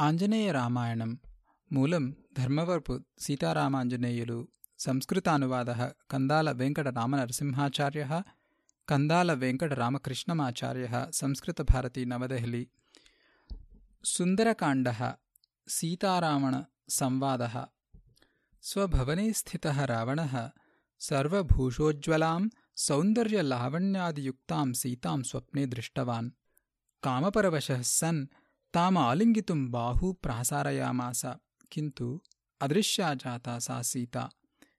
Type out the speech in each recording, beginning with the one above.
आञ्जनेयरामायणं मूलं धर्मवरपु सीतारामाञ्जनेयुलु संस्कृतानुवादः कन्दालवेङ्कटरामनरसिंहाचार्यः कन्दालवेङ्कटरामकृष्णमाचार्यः संस्कृतभारती नवदेहली। सुन्दरकाण्डः सीतारावणसंवादः। स्वभवने स्थितः रावणः सर्वभूषोज्ज्वलां सौन्दर्यलावण्यादियुक्तां सीतां स्वप्ने दृष्टवान्। कामपरवशः सन् तामालिङ्गितुं बाहू प्रासारयामास किन्तु अदृश्या जाता सा सीता।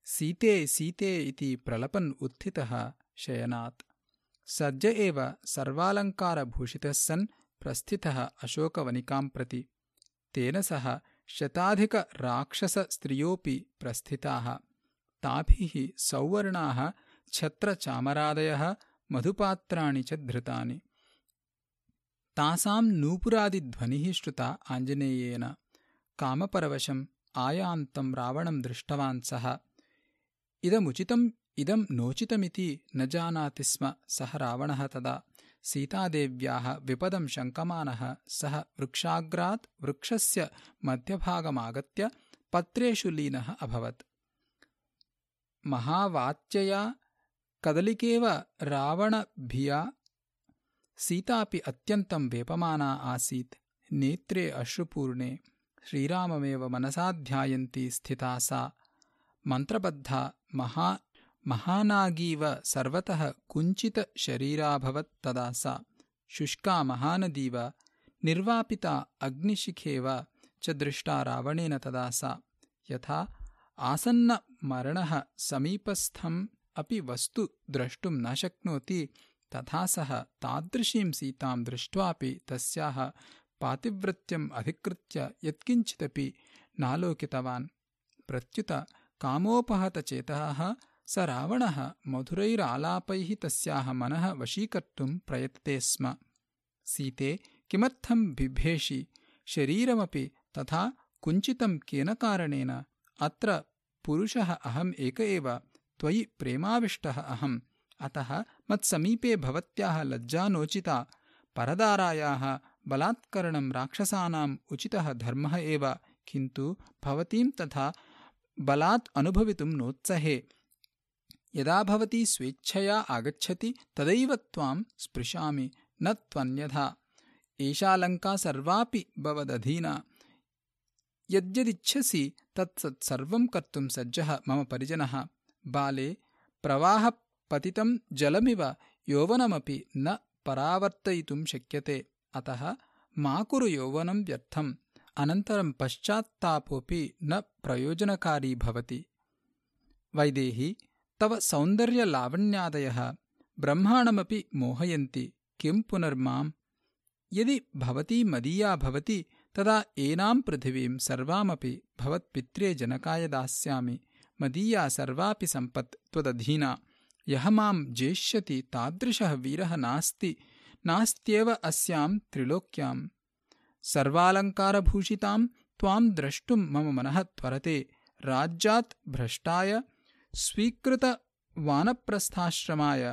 सीते सीते इति प्रलपन् उत्थितः शयनात्। सद्य एव सर्वालङ्कारभूषितः सन् प्रस्थितः अशोकवनिकां प्रति। तेन सह शताधिकराक्षसस्त्रियोऽपि प्रस्थिताः। ताभिः सौवर्णाः छत्रचामरादयः मधुपात्राणि च धृतानि तासां नूपुरादिध्वनिः श्रुता आञ्जनेयेन। कामपरवशम् आयान्तं रावणं दृष्टवान् सः। इदमुचितम् इदं नोचितमिति न जानाति स्म सः रावणः तदा। सीतादेव्याः विपदं शङ्कमानः सः वृक्षाग्रात् वृक्षस्य मध्यभागमागत्य पत्रेषु लीनः अभवत्। महावात्यया कदलिकेव रावणभिया सीतापि अत्यन्तं वेपमाना आसीत्। नेत्रे अश्रुपूर्णे श्रीराममेव मनसा ध्यायन्ती स्थिता सा। मन्त्रबद्धा महा महानागीव सर्वतः कुञ्चितशरीराभवत् तदा सा। शुष्का महानदीव निर्वापिता अग्निशिखेव च दृष्टा रावणेन तदा सा। यथा आसन्नमरणः समीपस्थम् अपि वस्तु द्रष्टुं न शक्नोति तथा सः तादृशीं सीतां दृष्ट्वापि तस्याः पातिव्रत्यम् अधिकृत्य यत्किञ्चिदपि नालोकितवान्। प्रत्युत कामोपहतचेतः स रावणः मधुरैरालापैः तस्याः मनः वशीकर्तुं प्रयतते स्म। सीते किमर्थं बिभेषि? शरीरमपि तथा कुञ्चितं केन कारणेन? अत्र पुरुषः अहम् एक एव त्वयि प्रेमाविष्टः अहम् अतः मत्समीपे भवत्याः लज्जा नोचिता परदारायाः बलात्करणं राक्षसानाम् उचितः धर्मः एव, किन्तु भवतीं तथा बलात् अनुभवितुं नोत्सहे। यदा भवती स्वेच्छया आगच्छति, तदैव त्वां स्पृशामि, न त्वन्यथा। एषा लङ्का सर्वापि भवदधीना। यद्यदिच्छसि तत्सत्सर्वं कर्तुं सज्जः मम परिजनः। बाले प्रवाह पतितं जलमिव यौवनमपि न परावर्तयितुं शक्यते। अतः मा कुरु यौवनं व्यर्थम्। अनन्तरं पश्चात्तापोऽपि न प्रयोजनकारी भवति। वैदेही तव सौन्दर्यलावण्यादयः ब्रह्माणमपि मोहयन्ति। किं पुनर्माम्? यदि भवती मदीया भवति तदा एनां पृथिवीं सर्वामपि भवत्पित्रे जनकाय दास्यामि। मदीया सर्वापि सम्पत् त्वदधीना यः मां जेष्यति तादृशः वीरः नास्ति नास्त्येव अस्यां त्रिलोक्याम् सर्वालङ्कारभूषितां त्वां द्रष्टुं मम मनः त्वरते राज्यात् भ्रष्टाय स्वीकृतवानप्रस्थाश्रमाय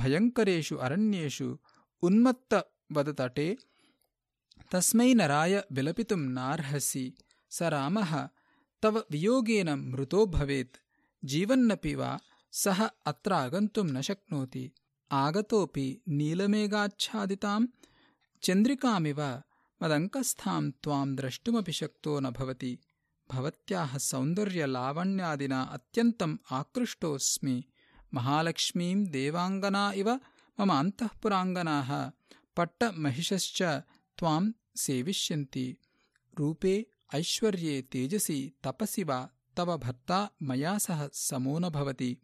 भयङ्करेषु अरण्येषु उन्मत्तवदतटे तस्मै नराय विलपितुं नार्हसि स रामः तव वियोगेन मृतो भवेत् जीवन्नपि वा सः अत्र आगन्तुं न शक्नोति। आगतोऽपि नीलमेघाच्छादितां चन्द्रिकामिव मदङ्कस्थां त्वां द्रष्टुमपि शक्तो न भवति। भवत्याः सौन्दर्यलावण्यादिना अत्यन्तम् आकृष्टोऽस्मि। महालक्ष्मीं देवाङ्गना इव मम अन्तःपुराङ्गनाः। पट्टमहिषश्च त्वां सेविष्यन्ति। रूपे ऐश्वर्ये तेजसि तपसि वा तव भर्ता मया सह समो न भवति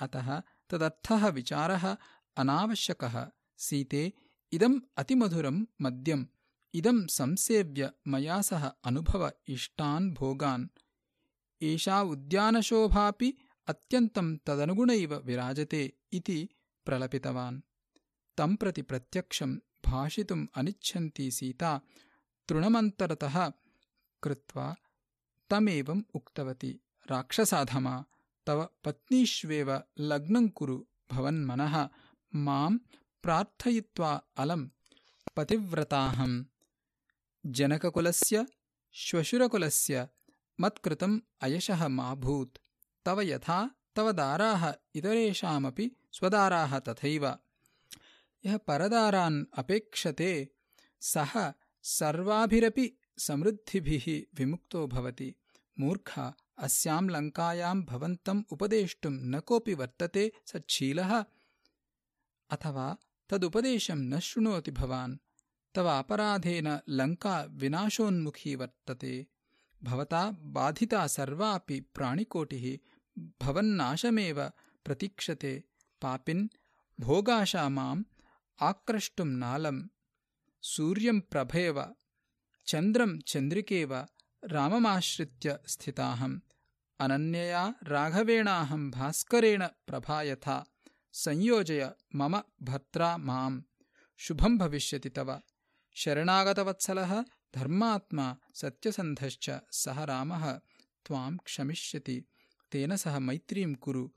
अतः तदर्थः विचारः अनावश्यकः। सीते इदम् अतिमधुरं मद्यम् इदं संसेव्य मया सह अनुभव इष्टान् भोगान्। एषा उद्यानशोभापि अत्यन्तं तदनुगुणैव विराजते इति प्रलपितवान्। तं प्रति प्रत्यक्षं भाषितुम् अनिच्छन्ती सीता तृणमन्तरतः कृत्वा तमेवम् उक्तवती राक्षसाधमा तव पत्नीष्वेव लग्नं कुरु भवन्मनः। मां प्रार्थयित्वा अलं पतिव्रताहं जनककुलस्य श्वशुरकुलस्य मत्कृतम् अयशः माभूत्। तव यथा तव दाराः इतरेषामपि स्वदाराः तथैव। यः परदारान् अपेक्षते सः सर्वाभिरपि समृद्धिभिः विमुक्तो भवति। मूर्खा अस्यां लङ्कायां भवन्तम् उपदेष्टुं न कोऽपि वर्तते सच्छीलः अथवा तदुपदेशं न शृणोति भवान्। तव अपराधेन लङ्का विनाशोन्मुखी वर्तते। भवता बाधिता सर्वापि प्राणिकोटिः भवन्नाशमेव प्रतीक्षते। पापिन् भोगाशा माम् आक्रष्टुं नालं सूर्यं प्रभेव चन्द्रं चन्द्रिकेव राममाश्रित्य स्थिताहम्। अनन्यया राघवेणाहं भास्करेण प्रभा यथा संयोजय मम भर्त्रा माम्। शुभं भविष्यति तव। शरणागतवत्सलः धर्मात्मा सत्यसन्धश्च सः रामः। त्वां क्षमिष्यति। तेन सह मैत्रीं कुरु।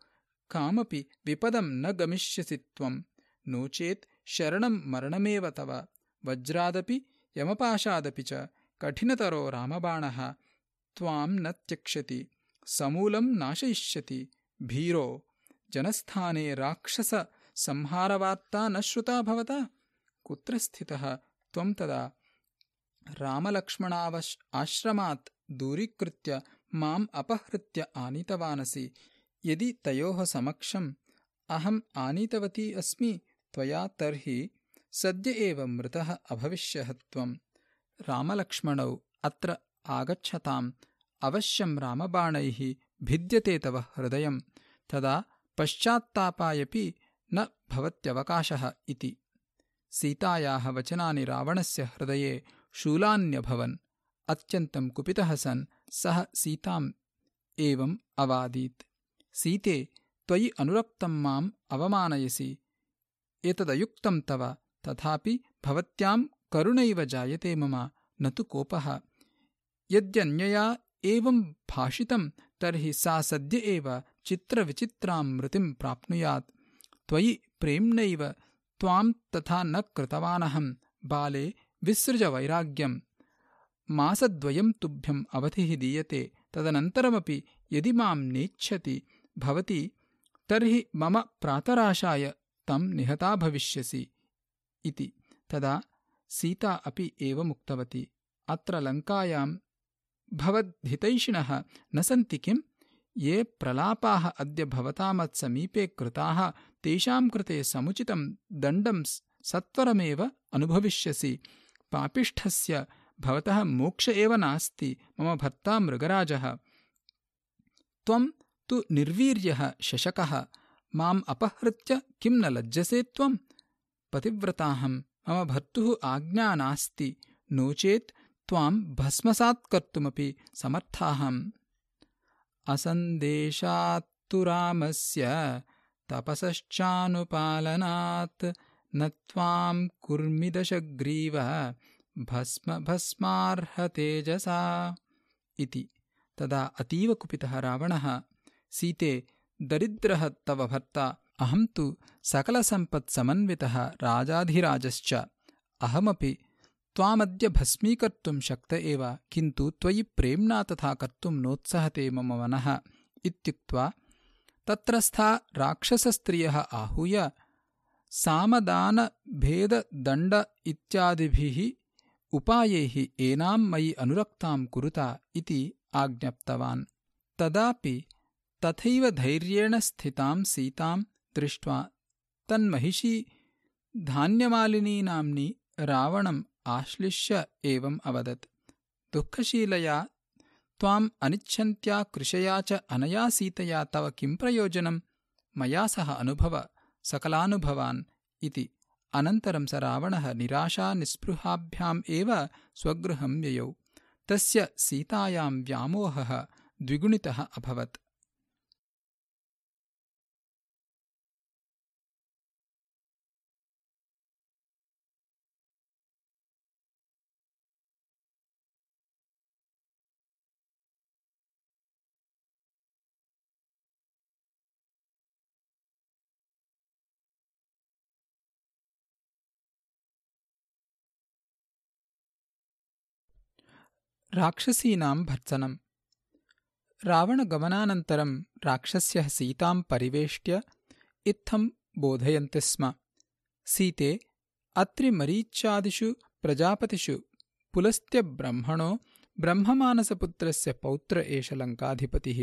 कामपि विपदं न गमिष्यसि त्वं। नो चेत् शरणं मरणमेव तव। वज्रादपि यमपाशादपि च कठिनतरो रामबाणः त्वां न त्यक्ष्यति समूलं नाशयिष्यति भीरो जनस्थाने राक्षससंहारवार्ता न श्रुता भवता? कुत्र स्थितः? त्वं तदा। रामलक्ष्मणावश् आश्रमात् दूरीकृत्य माम् अपहृत्य आनीतवानसि। यदि तयोः समक्षम् अहम् आनीतवती अस्मि त्वया तर्हि सद्य एव मृतः अभविष्यः त्वम् रामलक्ष्मणौ अत्र आगच्छताम् अवश्यं रामबाणैः भिद्यते तव हृदयं तदा पश्चात्तापायपि न भवत्यवकाशः इति। सीतायाः वचनानि रावणस्य हृदये शूलान्यभवन् अत्यन्तं कुपितः सन् सः सीताम् एवम् अवादीत्। सीते त्वयि अनुरक्तं माम् अवमानयसि। एतदयुक्तं तव तथापि भवत्यां करुणैव जायते मम न तु कोपः। यद्यन्यया एवं भाषितं तर्हि सा सद्य एव चित्रविचित्रां मृतिं प्राप्नुयात्। त्वयि प्रेम्णैव त्वां तथा न कृतवानहं बाले विसृजवैराग्यम् मासद्वयं तुभ्यम् अवधिः दीयते तदनन्तरमपि यदि मां नेच्छति भवति तर्हि मम प्रातराशाय तं निहता भविष्यसि इति। तदा सीता अपि एवमुक्तवती अत्र लङ्कायां भवद्धितैषिणः न सन्ति किम्? ये प्रलापाः अद्य भवतामत्समीपे कृताः तेषां कृते समुचितं दण्डं सत्वरमेव अनुभविष्यसि। पापिष्ठस्य भवतः मोक्ष एव नास्ति मम भर्ता मृगराजः। त्वं तु निर्वीर्यः शशकः। माम् अपहृत्य किं न लज्जसे त्वम् पतिव्रताहं मम भर्तुः आज्ञा नास्ति। नो चेत् त्वां भस्मसात्कर्तुमपि समर्थाहम्। असन्देशात्तु रामस्य तपसश्चानुपालनात् न त्वां कुर्मिदशग्रीव भस्म भस्मार्हतेजसा इति। तदा अतीव कुपितः रावणः। सीते दरिद्रः तव भर्ता अहं तु सकलसम्पत्समन्वितः राजाधिराजश्च। अहमपि त्वामद्य भस्मीकर्तुं शक्त एव किन्तु त्वयि प्रेम्णा तथा कर्तुं नोत्सहते मम मनः। इत्युक्त्वा तत्रस्था राक्षसस्त्रियः आहूय सामदानभेददण्ड इत्यादिभिः उपायैः एनां मयि अनुरक्तां कुरुता इति आज्ञप्तवान्। तदापि तथैव धैर्येण स्थितां सीतां दृष्ट्वा तन्महिषी धान्यमालिनी नाम्नि रावणम् आश्लिष्य एवम् अवदत्। दुःखशीलया त्वाम् अनिच्छन्त्या कृशया च अनया सीतया तव किं प्रयोजनम्? मया सह अनुभव सकलानुभवान् इति। अनन्तरं स रावणः निराशानिस्पृहाभ्याम् एव स्वगृहं ययौ। तस्य सीतायां व्यामोहः द्विगुणितः अभवत् राक्षसीनां भर्त्सनम्। रावणगमनानन्तरं राक्षस्यः सीतां परिवेष्ट्य इत्थं बोधयन्ति स्म। सीते अत्रिमरीच्यादिषु प्रजापतिषु पुलस्त्यब्रह्मणो ब्रह्ममानसपुत्रस्य पौत्र एष लङ्काधिपतिः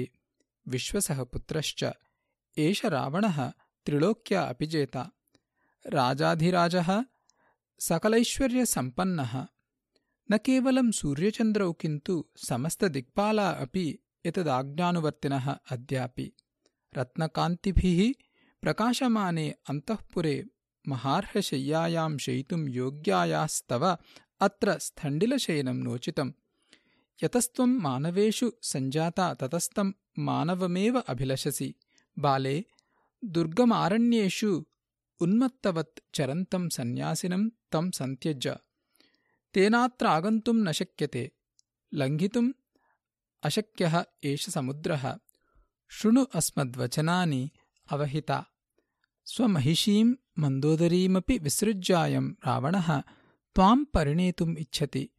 विश्वसः पुत्रश्च एष रावणः त्रिलोक्या अपि जेता राजाधिराजः सकलैश्वर्यसम्पन्नः न केवलं सूर्यचन्द्रौ किन्तु समस्तदिक्पाला अपि एतदाज्ञानुवर्तिनः अद्यापि। रत्नकान्तिभिः प्रकाशमाने अन्तःपुरे महार्हशय्यायां शयितुं योग्यायास्तव अत्र स्थण्डिलशयनं नोचितम्। यतस्त्वं मानवेषु सञ्जाता ततस्तं मानवमेव अभिलषसि। बाले दुर्गमारण्येषु उन्मत्तवत् चरन्तं सन्न्यासिनं तं सन्त्यज्य तेनात्र आगन्तुं न शक्यते। लङ्घितुम् अशक्यः एष समुद्रः। शृणु अस्मद्वचनानि अवहिता। स्वमहिषीं मन्दोदरीमपि विसृज्यायं रावणः त्वां परिणेतुम् इच्छति।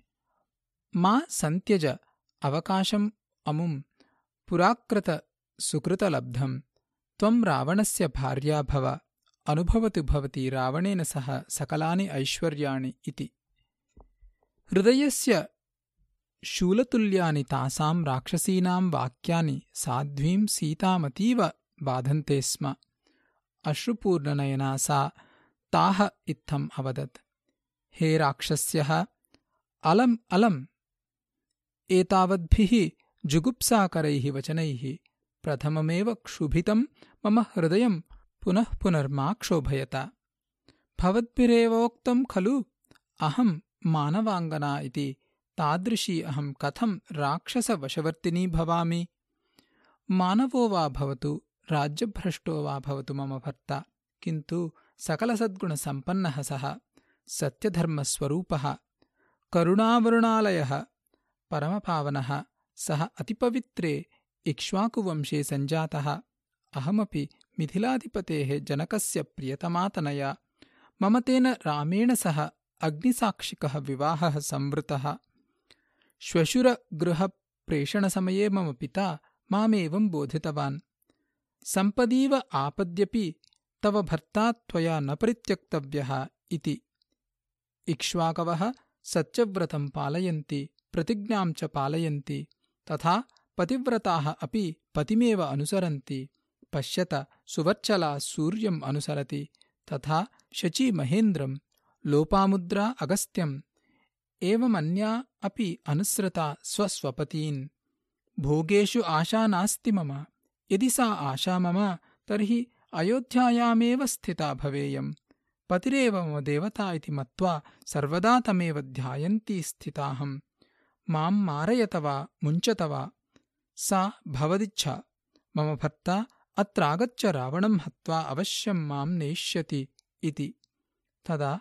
मा सन्त्यज अवकाशम् अमुं पुराकृतसुकृतलब्धम् त्वं रावणस्य भार्या भव। अनुभवतु भवती रावणेन सह सकलानि ऐश्वर्याणि इति हृदयस्य शूलतुल्यानि तासां राक्षसीनां वाक्यानि साध्वीं सीतामतीव बाधन्ते स्म। अश्रुपूर्णनयना सा ताः इत्थम् अवदत्। हे राक्षस्यः अलम् अलम्। एतावद्भिः जुगुप्साकरैः वचनैः प्रथममेव क्षुभितं मम हृदयं पुनः पुनर्मा क्षोभयत भवद्भिरेवोक्तं खलु? अहं मानवाङ्गना इति तादृशी अहं कथं राक्षसवशवर्तिनी भवामि? मानवो वा भवतु राज्यभ्रष्टो वा भवतु मम भर्ता किन्तु सकलसद्गुणसम्पन्नः सः सत्यधर्मस्वरूपः करुणावरुणालयः परमपावनः सः अतिपवित्रे इक्ष्वाकुवंशे सञ्जातः अहमपि मिथिलाधिपतेः जनकस्य प्रियतमातनया मम तेन रामेण सह अग्निसाक्षिकः विवाहः संवृतः। श्वशुरगृहप्रेषणसमये मम पिता मामेवं बोधितवान्। सम्पदीव आपद्यपि तव भर्ता त्वया न परित्यक्तव्यः इति। इक्ष्वाकवः सत्यव्रतं पालयन्ति प्रतिज्ञां च पालयन्ति तथा पतिव्रताः अपि पतिमेव अनुसरन्ति। पश्यत सुवर्चला सूर्यम् अनुसरति तथा शचीमहेन्द्रं लोपामुद्रा अगस्त्यम्। एवमन्या अपि अनुसृता स्वस्वपतीन्। भोगेषु आशा नास्ति मम। यदि सा आशा मम तर्हि अयोध्यायामेव स्थिता भवेयम्। पतिरेव मम देवता इति मत्वा सर्वदा तमेव ध्यायन्ती स्थिताहम्। मां मारयत वा मुञ्चत वा सा भवदिच्छा। मम भर्ता अत्रागत्य रावणं हत्वा अवश्यं मां नेष्यति इति। तदा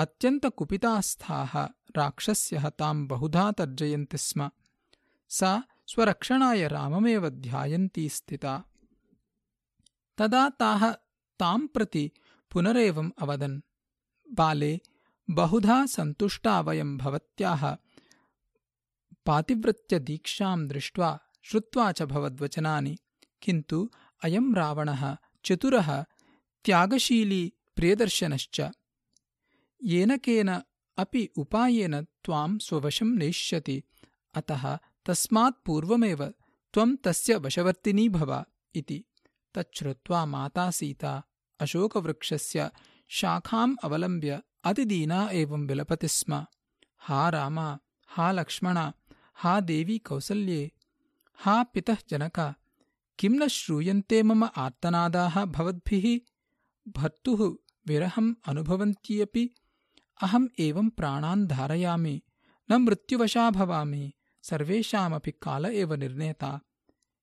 अत्यन्तकुपितास्थाः राक्षस्यः तां बहुधा तर्जयन्ति स्म। सा स्वरक्षणाय राममेव ध्यायन्ती स्थिता। तदा ताः तां प्रति पुनरेवम् अवदन् बाले बहुधा सन्तुष्टा वयं भवत्याः पातिव्रत्यदीक्षां दृष्ट्वा श्रुत्वा च भवद्वचनानि। किन्तु अयं रावणः चतुरः त्यागशीली प्रियदर्शनश्च येन केन अपि उपायेन त्वां स्ववशं नेष्यति। अतः तस्मात् पूर्वमेव त्वं तस्य वशवर्तिनी भव इति। तच्छ्रुत्वा माता सीता अशोकवृक्षस्य शाखाम् अवलम्ब्य अतिदीना एवं विलपति स्म। हा राम हा लक्ष्मण हा देवी कौसल्ये हा पितः जनक किं न श्रूयन्ते मम आर्तनादाः भवद्भिः? भर्तुः विरहम् अनुभवन्ती अपि अहम् एवं प्राणान् धारयामि न मृत्युवशा भवामि सर्वेषामपि काल एव निर्णेता।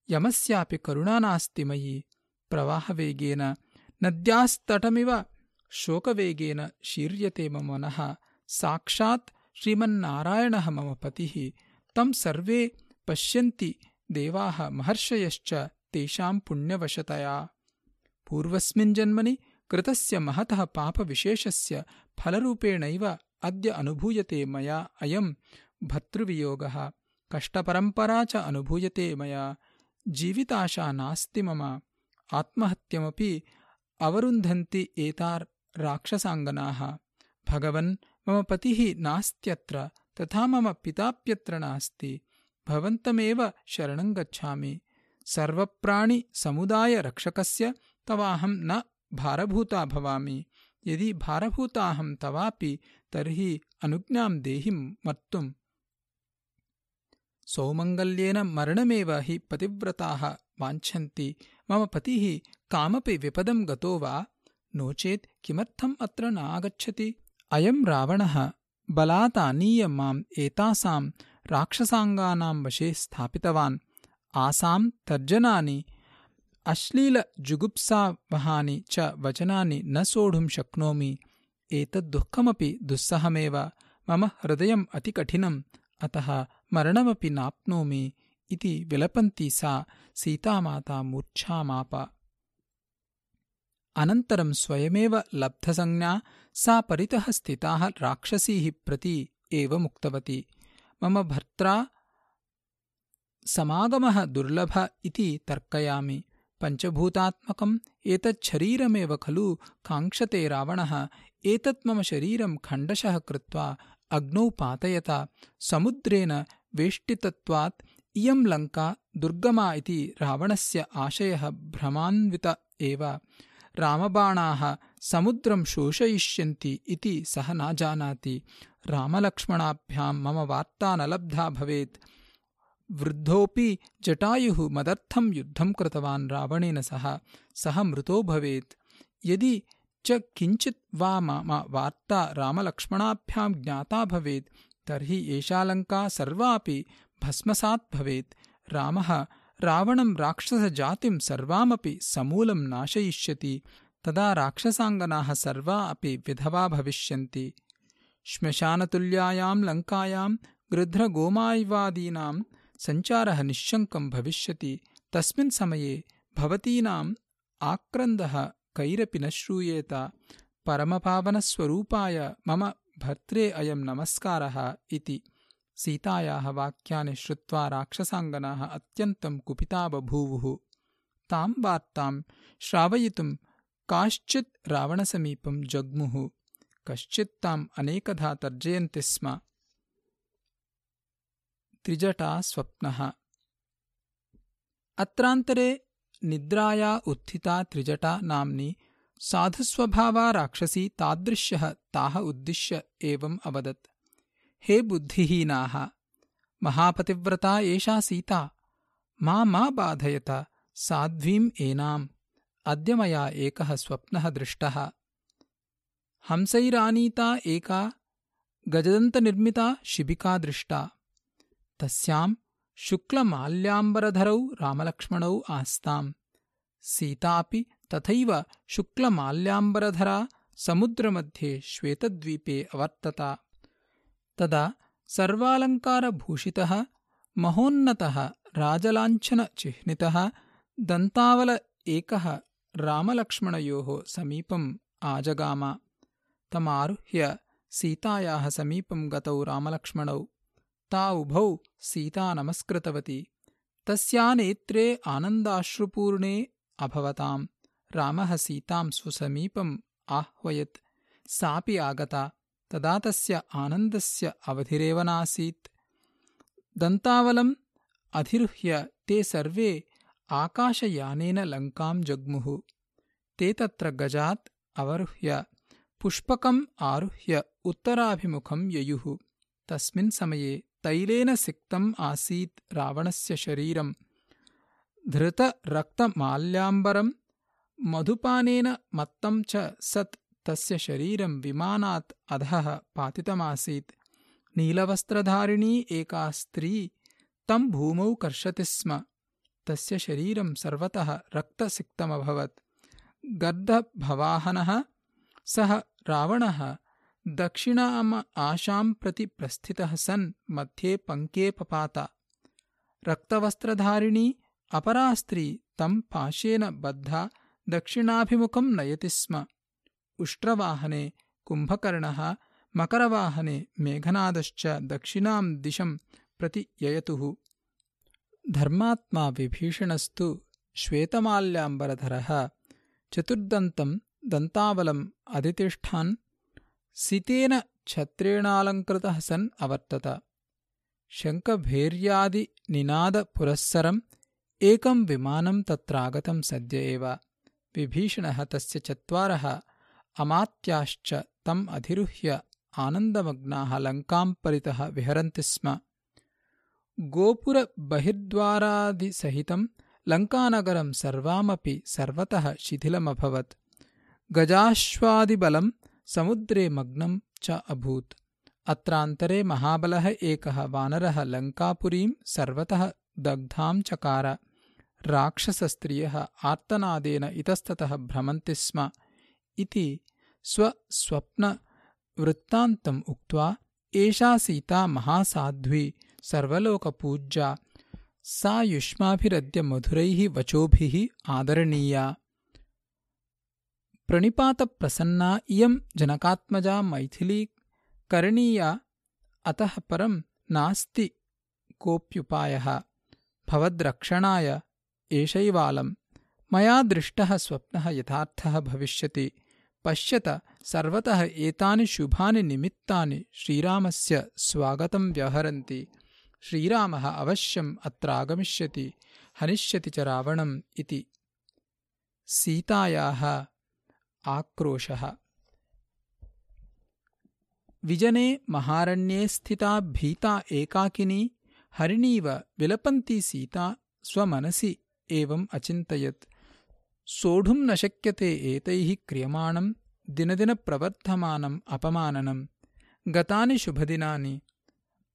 यमस्यापि करुणा नास्ति मयि प्रवाहवेगेन नद्यास्तटमिव शोकवेगेन शीर्यते मम मनः। साक्षात् श्रीमन्नारायणः मम पतिः तं सर्वे पश्यन्ति देवाः महर्षयश्च तेषां पुण्यवशतया। पूर्वस्मिन् जन्मनि कृतस्य महतः पापविशेषस्य फलरूपेणैव अद्य अनुभूयते मया अयं भर्तृवियोगः कष्टपरम्परा च अनुभूयते मया। जीविताशा नास्ति मम। आत्महत्यमपि अवरुन्धन्ति एता राक्षसाङ्गनाः। भगवन् मम पतिः नास्त्यत्र तथा मम पिताप्यत्र नास्ति। भवन्तमेव शरणं गच्छामि। सर्वप्राणिसमुदायरक्षकस्य तवाहं न भारभूता भवामि। यदि भारभूताहं तवापि तर्हि अनुज्ञां देहि मर्तुम् सौमङ्गल्येन मरणमेव हि पतिव्रताः वाञ्छन्ति। मम पतिः कामपि विपदं गतो वा? नो चेत् किमर्थम् अत्र नागच्छति? अयं रावणः बलातानीय माम् एतासां राक्षसाङ्गानां वशे स्थापितवान्। आसां तर्जनानि अश्लीलजुगुप्सावहानि च वचनानि न सोढुं शक्नोमि। एतद्दुःखमपि दुस्सहमेव। मम हृदयम् अतिकठिनम् अतः मरणमपि नाप्नोमि इति विलपन्ती सा सीतामाता मूर्च्छामाप। अनन्तरं स्वयमेव लब्धसंज्ञा सा परितः स्थिताः राक्षसीः प्रति एवमुक्तवती मम भर्त्रा समागमः दुर्लभ इति तर्कयामि पञ्चभूतात्मकम् एतच्छरीरमेव खलु काङ्क्षते रावणः एतत् मम शरीरं खण्डशः कृत्वा अग्नौ पातयता। समुद्रेण वेष्टितत्वात् इयं लङ्का दुर्गमा इति रावणस्य आशयः भ्रमान्वित एव। रामबाणाः समुद्रं शोषयिष्यन्ति इति सः न जानाति। रामलक्ष्मणाभ्यां मम वार्ता न लब्धा भवेत् वृद्धोऽपि जटायुः मदर्थं युद्धं कृतवान् रावणेन सह। सः मृतो भवेत्। यदि च किञ्चित् वा मम वार्ता रामलक्ष्मणाभ्यां ज्ञाता भवेत् तर्हि एषा लङ्का सर्वापि भस्मसात् भवेत्। रामः रावणं राक्षसजातिं सर्वामपि समूलं नाशयिष्यति। तदा राक्षसाङ्गनाः सर्वा अपि विधवा भविष्यन्ति। श्मशानतुल्यायां लङ्कायां गृध्रगोमायवादीनां सञ्चारः निःशङ्कं भविष्यति। तस्मिन् समये भवतीनाम् आक्रन्दः कैरपि न श्रूयेत। परमपावनस्वरूपाय मम भर्त्रे अयं नमस्कारः इति। सीतायाः वाक्यानि श्रुत्वा राक्षसाङ्गनाः अत्यन्तं कुपिता बभूवुः तां वार्तां श्रावयितुं काश्चित् रावणसमीपं जग्मुः। कश्चित् ताम् अनेकधा तर्जयन्ति स्म त्रिजटा स्वप्नः। अत्रान्तरे निद्राया उत्थिता त्रिजटा नाम्नी साधुस्वभावा राक्षसी तादृश्यः ताः उद्दिश्य एवम् अवदत्। हे बुद्धिहीनाः, महापतिव्रता एषा सीता, मा मा बाधयत साध्वीम् एनाम्, अद्य मया एकः स्वप्नः दृष्टः। हंसैरानीता एका, गजदन्तनिर्मिता शिबिका दृष्टा। तस्यां शुक्लमाल्याम्बरधरौ रामलक्ष्मणौ आस्ताम्। सीतापि तथैव शुक्लमाल्याम्बरधरा समुद्रमध्ये श्वेतद्वीपे अवर्तत। तदा सर्वालङ्कारभूषितः महोन्नतः राजलाञ्छनचिह्नितः दन्तावल एकः रामलक्ष्मणयोः समीपम् आजगाम। तमारुह्य सीतायाः समीपं गतौ रामलक्ष्मणौ ता उभौ सीता नमस्कृतवती। तस्या नेत्रे आनन्दाश्रुपूर्णे अभवताम्। रामः सीतां स्वसमीपम् आह्वयत्। सापि आगता। तदा तस्य आनन्दस्य अवधिरेव नासीत्। दन्तावलम् अधिरुह्य ते सर्वे आकाशयानेन लङ्कां जग्मुः। ते तत्र गजात् अवरुह्य पुष्पकम् आरुह्य उत्तराभिमुखं ययुः। तस्मिन् समये तैलेन सिक्तम् आसीत् रावणस्य शरीरम्। धृतरक्तमाल्याम्बरम् मधुपानेन मत्तं च सत् तस्य शरीरं विमानात् अधः पातितमासीत्। नीलवस्त्रधारिणी एका स्त्री तं भूमौ कर्षति स्म। तस्य शरीरं सर्वतः रक्तसिक्तमभवत्। गर्दभवाहनः सः रावणः दक्षिणाम आशां प्रति प्रस्थितः सन् मध्ये पङ्के पपात। रक्तवस्त्रधारिणी अपरा स्त्री तं पाशेन बद्धा दक्षिणाभिमुखं नयति स्म। उष्ट्रवाहने कुम्भकर्णः मकरवाहने मेघनादश्च दक्षिणां दिशं प्रति ययतुः। धर्मात्मा विभीषणस्तु श्वेतमाल्याम्बरधरः। चतुर्दन्तम् दन्तावलम् अधितिष्ठान् सितेन छत्रेणालङ्कृतः सन् अवर्तत शङ्खभैर्यादिनिनादपुरःसरम् एकं विमानं तत्रागतं सद्य एव। विभीषणः तस्य चत्वारः अमात्याश्च तम् अधिरुह्य आनन्दमग्नाः लङ्काम् परितः विहरन्ति स्म। गोपुरबहिर्द्वारादिसहितं लङ्कानगरं सर्वामपि सर्वतः शिथिलमभवत्। गजाश्वादिबलं समुद्रे मग्नं च अभूत्। अत्रान्तरे महाबलः एकः वानरः लङ्कापुरीं सर्वतः दग्धां चकार। राक्षसस्त्रियः आर्तनादेन इतस्ततः भ्रमन्ति स्म। इति स्वस्वप्नवृत्तान्तम् उक्त्वा एषा सीता महासाध्वी सर्वलोकपूज्या सा युष्माभिरद्य मधुरैः वचोभिः आदरणीया प्रणिपातप्रसन्ना इयं जनकात्मजा मैथिली करणीया अतः परं नास्ति कोऽप्युपायः भवद्रक्षणाय एषैवालं। मया दृष्टः स्वप्नः यथार्थः भविष्यति। पश्यत सर्वतः एतानि शुभानि निमित्तानि श्रीरामस्य स्वागतं व्यवहरन्ति श्रीरामः अवश्यम् अत्रागमिष्यति। हनिष्यति च रावणम् इति। सीतायाः आक्रोशः। विजने महारण्ये स्थिता भीता एकाकिनी हरिणीव विलपन्ती सीता स्वमनसि एवम् अचिन्तयत्। सोढुं न शक्यते एतैः क्रियमाणं दिनदिनप्रवर्धमानम् अपमाननम्। गतानि शुभदिनानि।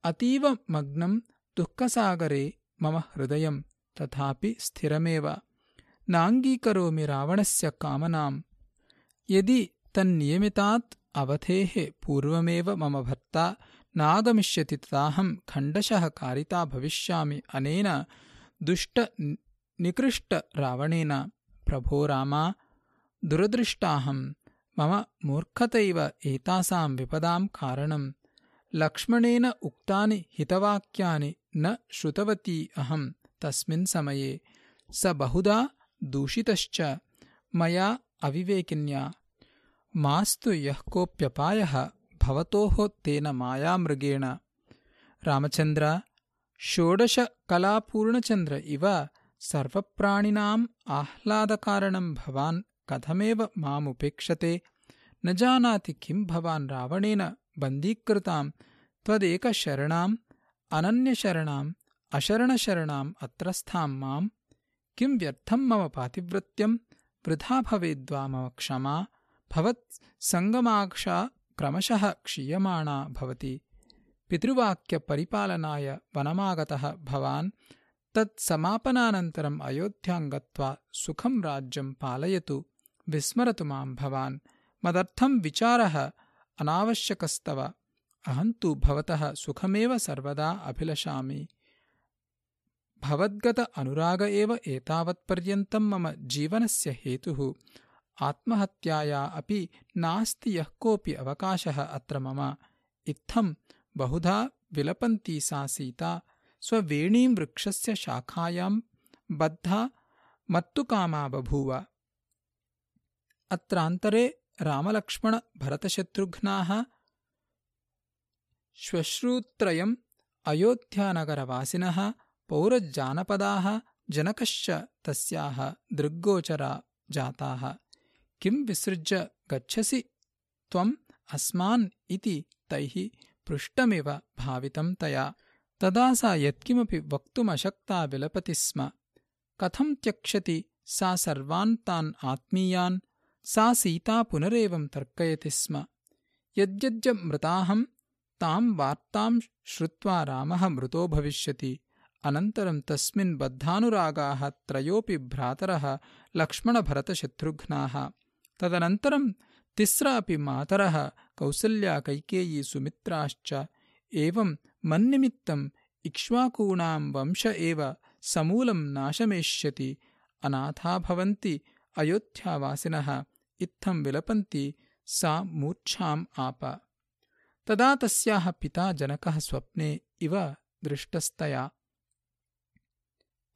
अतीव मग्नं दुःखसागरे मम हृदयं तथापि स्थिरमेव। नाङ्गीकरोमि रावणस्य कामनाम् यदि तन्नियमितात् अवधेः पूर्वमेव मम भर्ता नागमिष्यति तदाहं खण्डशः कारिता भविष्यामि अनेन दुष्टनिकृष्टरावणेन प्रभो रामा दुरदृष्टाहं मम मूर्खतैव एतासां विपदां कारणं लक्ष्मणेन उक्तानि हितवाक्यानि न श्रुतवती अहं तस्मिन् समये स बहुधा दूषितश्च मया अविवेकिन्या मास्तु यः कोऽप्यपायः भवतोः तेन मायामृगेण। रामचन्द्र षोडशकलापूर्णचन्द्र इव सर्वप्राणिनाम् आह्लादकारणं भवान् कथमेव मामुपेक्षते? न जानाति किं भवान् रावणेन बन्दीकृतां त्वदेकशरणाम् अनन्यशरणाम् अशरणशरणाम् अत्रस्थां माम्? किं व्यर्थं मम पातिव्रत्यं वृथा भवेद्वा मम क्षमा भवत्सङ्गमाक्षा क्रमशः क्षीयमाणा भवति। पितृवाक्यपरिपालनाय वनमागतः भवान् तत्समापनानन्तरम् अयोध्यां गत्वा सुखं राज्यं पालयतु विस्मरतु मां भवान्। मदर्थं विचारः अनावश्यकस्तव। अहं तु भवतः सुखमेव सर्वदा अभिलषामि भवद्गत अनुराग एव एतावत्पर्यन्तं मम जीवनस्य हेतुः। आत्महत्याया अपि नास्ति यः कोऽपि अवकाशः अत्र मम। इत्थं बहुधा विलपन्ती सा सीता। स्ववेणीं वृक्षस्य शाखायां बद्धा मत्तुकामा बभूव। अत्रान्तरे रामलक्ष्मणभरतशत्रुघ्नाः श्वश्रूत्रयम् अयोध्यानगरवासिनः पौरजानपदाः जनकश्च तस्याः दृग्गोचरा जाताः। किं विसृज्य गच्छसि? त्वम् अस्मान् इति तैः पृष्टमिव भावितं तया। तदा सा यत्किमपि वक्तुमशक्ता विलपति स्म। कथं त्यक्षति सा सर्वान् तान् आत्मीयान्। सा सीता पुनरेवं तर्कयति स्म। यद्यद्यमृताहं तां वार्तां श्रुत्वा रामः मृतो भविष्यति। अनन्तरं तस्मिन् बद्धानुरागाः त्रयोऽपि भ्रातरः लक्ष्मणभरतशत्रुघ्नाः। तदनन्तरं तिस्र अपि मातरः कौसल्या कैकेयी सुमित्राश्च एवं मन्निमित्तम् इक्ष्वाकूणां वंश एव समूलं नाशमेष्यति अनाथा भवन्ति अयोध्यावासिनः इत्थं विलपन्ति सा मूर्च्छाम् आप। तदा तस्याः पिता जनकः स्वप्ने इव दृष्टस्तया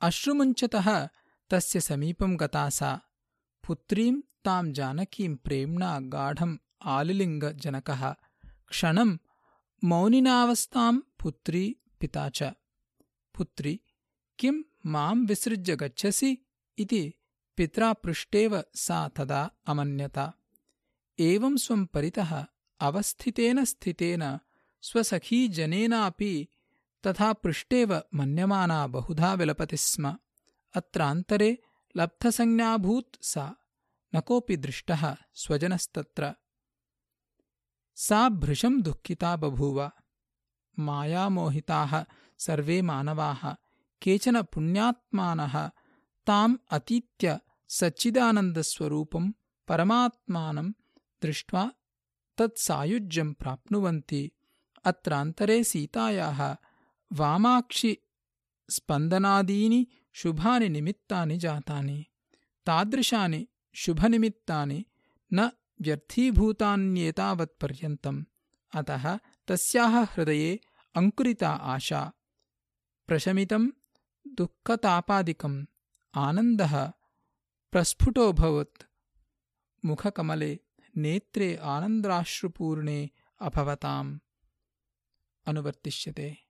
अश्रुमुञ्चतः तस्य समीपं गता सा पुत्रीं तां जानकीं प्रेम्णा गाढम् आलिलिङ्गजनकः। क्षणं मौनिनावस्थां पुत्री पिता च। पुत्री किं मां विसृज्य गच्छसि इति पित्रा पृष्टेव सा तदा अमन्यत। एवं स्वं परितः अवस्थितेन स्थितेन स्वसखीजनेनापि तथा पृष्टेव मन्यमाना बहुधा विलपति स्म। अत्रान्तरे लब्धसंज्ञाभूत् सा। न कोऽपि दृष्टः स्वजनस्तत्र। सा भृशं दुःखिता बभूव। मायामोहिताः सर्वे मानवाः। केचन पुण्यात्मानः। ताम् अतीत्य सच्चिदानन्दस्वरूपं परमात्मानं दृष्ट्वा तत्सायुज्यं प्राप्नुवन्ति। अत्रान्तरे सीतायाः वामाक्षिस्पन्दनादीनि शुभानि निमित्तानि जातानि तादृशानि शुभनिमित्तानि न व्यर्थीभूतान्येतावत्पर्यन्तम्। अतः तस्याः हृदये अङ्कुरिता आशा। प्रशमितं दुःखतापादिकम् आनन्दः प्रस्फुटोऽभवत्। मुखकमले नेत्रे आनन्द्राश्रुपूर्णे अभवताम्। अनुवर्तिष्यते